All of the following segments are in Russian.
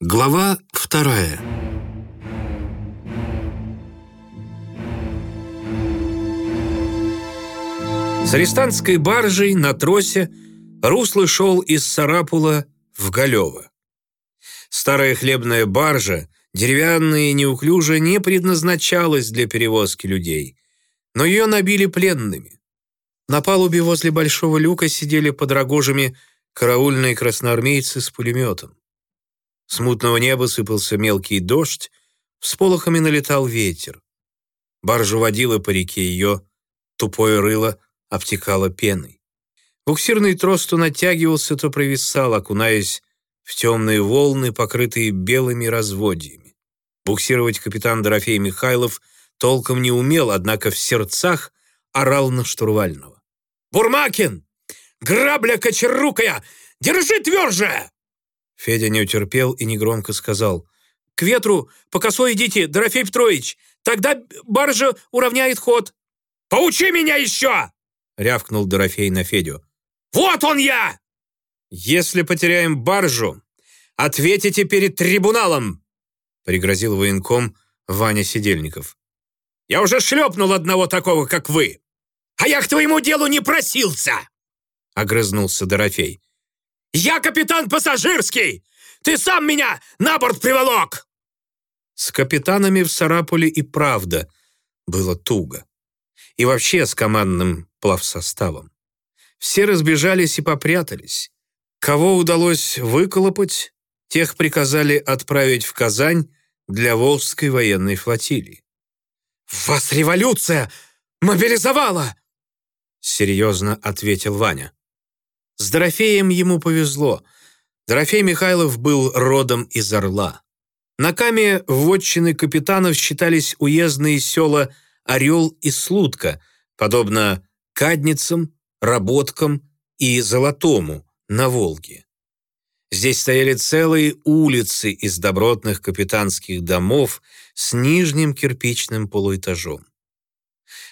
Глава вторая. С арестантской баржей на тросе русло шел из Сарапула в Галево. Старая хлебная баржа, деревянная и неуклюжая, не предназначалась для перевозки людей, но ее набили пленными. На палубе возле большого люка сидели под рогожами караульные красноармейцы с пулеметом. С мутного неба сыпался мелкий дождь, всполохами налетал ветер. Баржа водила по реке, ее тупое рыло обтекало пеной. Буксирный трос то натягивался, то провисал, окунаясь в темные волны, покрытые белыми разводьями. Буксировать капитан Дорофей Михайлов толком не умел, однако в сердцах орал на штурвального. «Бурмакин! Грабля кочерукая! Держи тверже!» Федя не утерпел и негромко сказал. «К ветру по косой идите, Дорофей Петрович! Тогда баржа уравняет ход!» «Поучи меня еще!» — рявкнул Дорофей на Федю. «Вот он я!» «Если потеряем баржу, ответите перед трибуналом!» — пригрозил военком Ваня Сидельников. «Я уже шлепнул одного такого, как вы!» «А я к твоему делу не просился!» — огрызнулся Дорофей. «Я капитан пассажирский! Ты сам меня на борт приволок!» С капитанами в Сарапуле и правда было туго. И вообще с командным плавсоставом. Все разбежались и попрятались. Кого удалось выколопать, тех приказали отправить в Казань для Волжской военной флотилии. «Вас революция мобилизовала!» серьезно ответил Ваня. С Дорофеем ему повезло. Дорофей Михайлов был родом из Орла. На Каме вотчины капитанов считались уездные села Орел и Слутка, подобно Кадницам, Работкам и Золотому на Волге. Здесь стояли целые улицы из добротных капитанских домов с нижним кирпичным полуэтажом.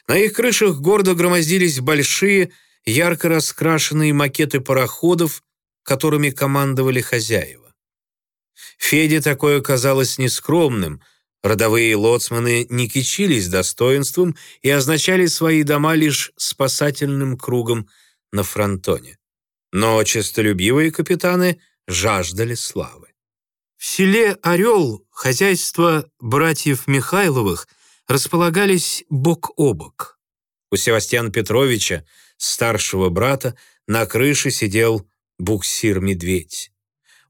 На их крышах гордо громоздились большие, ярко раскрашенные макеты пароходов, которыми командовали хозяева. Феде такое казалось нескромным, родовые лоцманы не кичились достоинством и означали свои дома лишь спасательным кругом на фронтоне. Но честолюбивые капитаны жаждали славы. В селе Орел хозяйство братьев Михайловых располагались бок о бок. У Севастьяна Петровича, старшего брата, на крыше сидел буксир-медведь.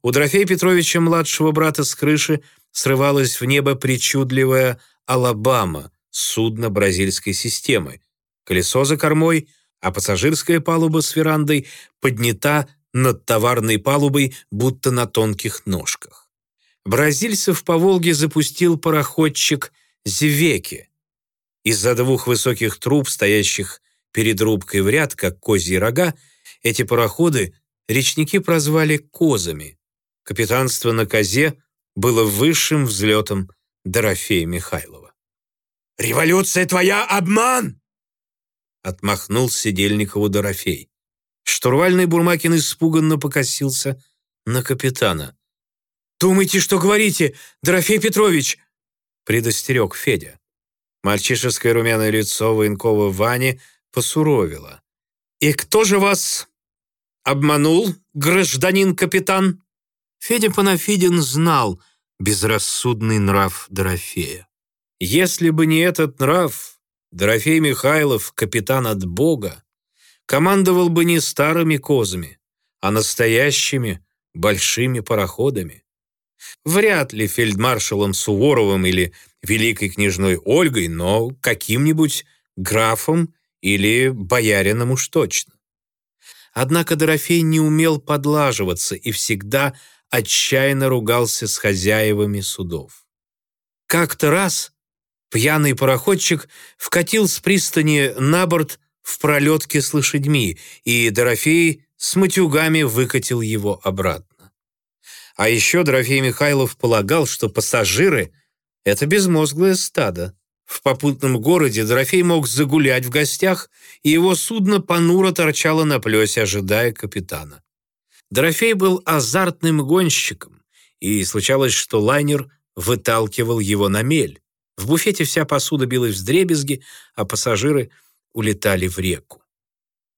У Дорофея Петровича, младшего брата, с крыши срывалась в небо причудливая «Алабама» судно бразильской системы. Колесо за кормой, а пассажирская палуба с верандой поднята над товарной палубой, будто на тонких ножках. Бразильцев по Волге запустил пароходчик Зевеки. Из-за двух высоких труб, стоящих перед рубкой в ряд, как козьи рога, эти пароходы речники прозвали «козами». Капитанство на козе было высшим взлетом Дорофея Михайлова. «Революция твоя — обман!» Отмахнул Сидельникову Дорофей. Штурвальный Бурмакин испуганно покосился на капитана. «Думайте, что говорите, Дорофей Петрович!» предостерег Федя. Мальчишеское румяное лицо военкова Вани посуровило. «И кто же вас обманул, гражданин капитан?» Федя Панафидин знал безрассудный нрав Дорофея. Если бы не этот нрав, Дорофей Михайлов, капитан от Бога, командовал бы не старыми козами, а настоящими большими пароходами. Вряд ли фельдмаршалом Суворовым или великой княжной Ольгой, но каким-нибудь графом или боярином уж точно. Однако Дорофей не умел подлаживаться и всегда отчаянно ругался с хозяевами судов. Как-то раз пьяный пароходчик вкатил с пристани на борт в пролетке с лошадьми, и Дорофей с матюгами выкатил его обратно. А еще Дорофей Михайлов полагал, что пассажиры — это безмозглое стадо. В попутном городе Дорофей мог загулять в гостях, и его судно понуро торчало на плесе, ожидая капитана. Дорофей был азартным гонщиком и случалось, что лайнер выталкивал его на мель. В буфете вся посуда билась в дребезги, а пассажиры улетали в реку.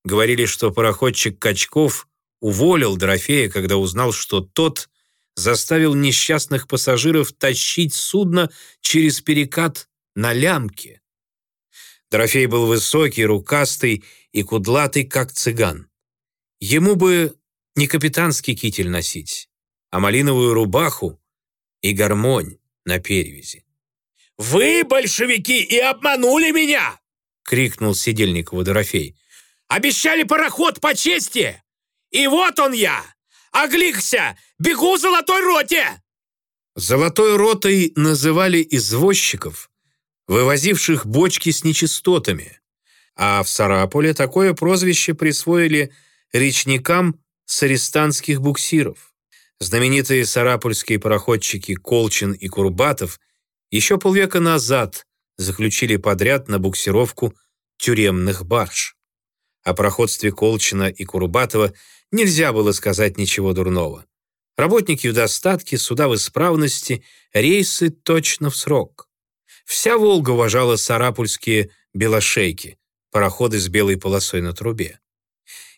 Говорили, что пароходчик Качков уволил Дорофея, когда узнал, что тот заставил несчастных пассажиров тащить судно через перекат на лямке. Дорофей был высокий, рукастый и кудлатый, как цыган. Ему бы не капитанский китель носить, а малиновую рубаху и гармонь на перевязи. «Вы, большевики, и обманули меня!» — крикнул Сидельникову Дорофей. «Обещали пароход по чести! И вот он я! Огликся! Бегу золотой роте!» Золотой ротой называли извозчиков, вывозивших бочки с нечистотами, а в Сарапуле такое прозвище присвоили речникам с арестантских буксиров. Знаменитые сарапульские пароходчики Колчин и Курбатов еще полвека назад заключили подряд на буксировку тюремных барж. О проходстве Колчина и Курбатова нельзя было сказать ничего дурного. Работники в достатке, суда в исправности, рейсы точно в срок. Вся Волга уважала сарапульские белошейки, пароходы с белой полосой на трубе.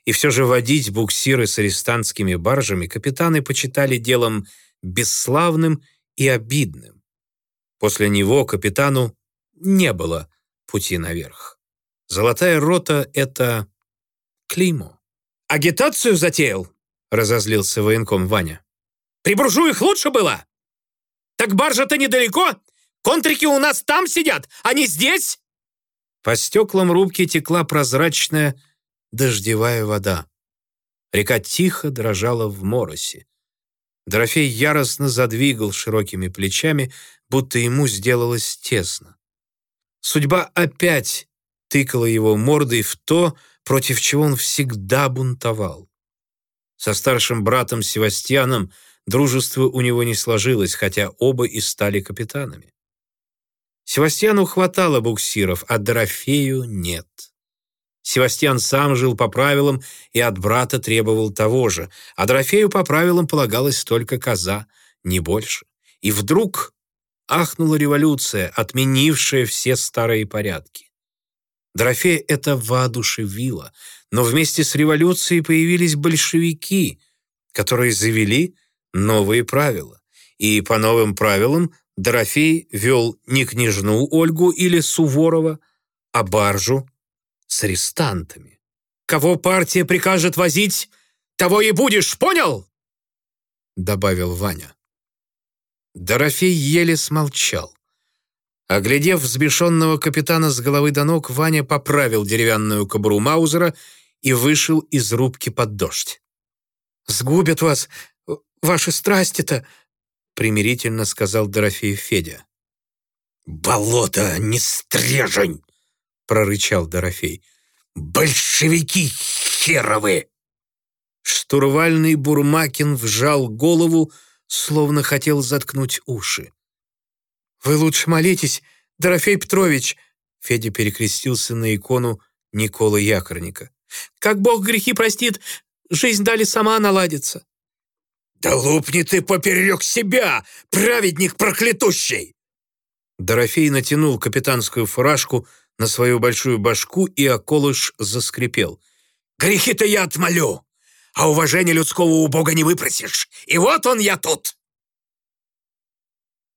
И все же водить буксиры с арестантскими баржами капитаны почитали делом бесславным и обидным. После него капитану не было пути наверх. Золотая рота — это клеймо. «Агитацию затеял?» — разозлился военком Ваня. «При буржуях лучше было? Так баржа-то недалеко. Контрики у нас там сидят, а не здесь?» По стеклам рубки текла прозрачная дождевая вода. Река тихо дрожала в моросе. Дорофей яростно задвигал широкими плечами, будто ему сделалось тесно. Судьба опять тыкала его мордой в то, против чего он всегда бунтовал. Со старшим братом Севастьяном дружество у него не сложилось, хотя оба и стали капитанами. Севастьяну хватало буксиров, а Дорофею нет. Севастьян сам жил по правилам и от брата требовал того же, а Дорофею по правилам полагалась только коза, не больше. И вдруг ахнула революция, отменившая все старые порядки. Дорофея это воодушевило, но вместе с революцией появились большевики, которые завели новые правила. И по новым правилам Дорофей вел не княжну Ольгу или Суворова, а баржу с арестантами. «Кого партия прикажет возить, того и будешь, понял?» добавил Ваня. Дорофей еле смолчал. Оглядев взбешенного капитана с головы до ног, Ваня поправил деревянную кобуру Маузера и вышел из рубки под дождь. «Сгубят вас, ваши страсти-то!» примирительно сказал Дорофей Федя. «Болото, не стрежень!» прорычал Дорофей. «Большевики херовы!» Штурвальный Бурмакин вжал голову, словно хотел заткнуть уши. «Вы лучше молитесь, Дорофей Петрович!» Федя перекрестился на икону Николы Якорника. «Как Бог грехи простит, жизнь дали сама наладится!» «Да лупни ты поперек себя, праведник проклятущий!» Дорофей натянул капитанскую фуражку на свою большую башку, и околыш заскрипел. «Грехи-то я отмолю, а уважение людского у Бога не выпросишь, и вот он я тут!»